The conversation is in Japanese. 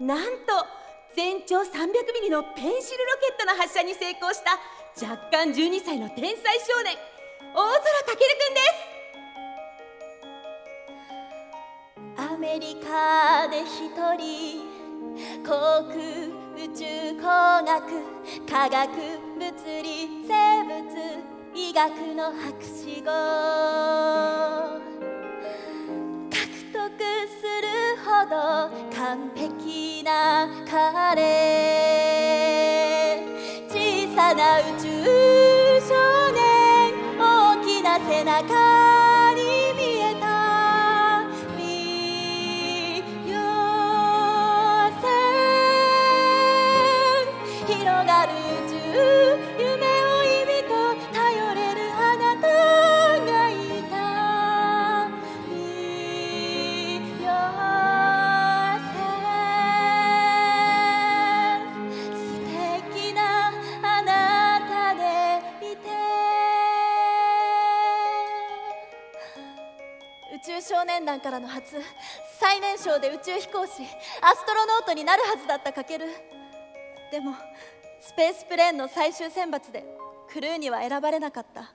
なんと全長300ミリのペンシルロケットの発射に成功した若干12歳の天才少年大空翔くんです。アメリカで一人航空宇宙工学科学物理生物医学の博士号。ど完璧な彼。小さな宇宙少年大きな背中。宇宙少年団からの初最年少で宇宙飛行士アストロノートになるはずだったかける。でもスペースプレーンの最終選抜でクルーには選ばれなかった。